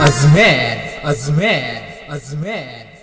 Azme, azme, azme, azme.